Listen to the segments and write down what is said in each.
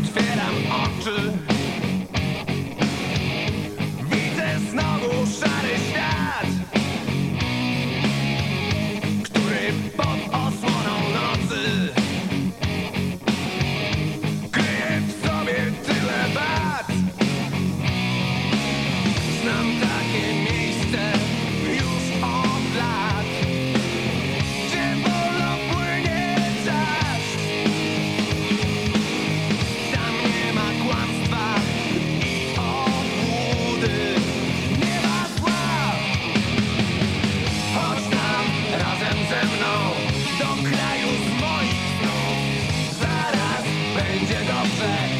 outfit I'm onto. perfect.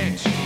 bitch.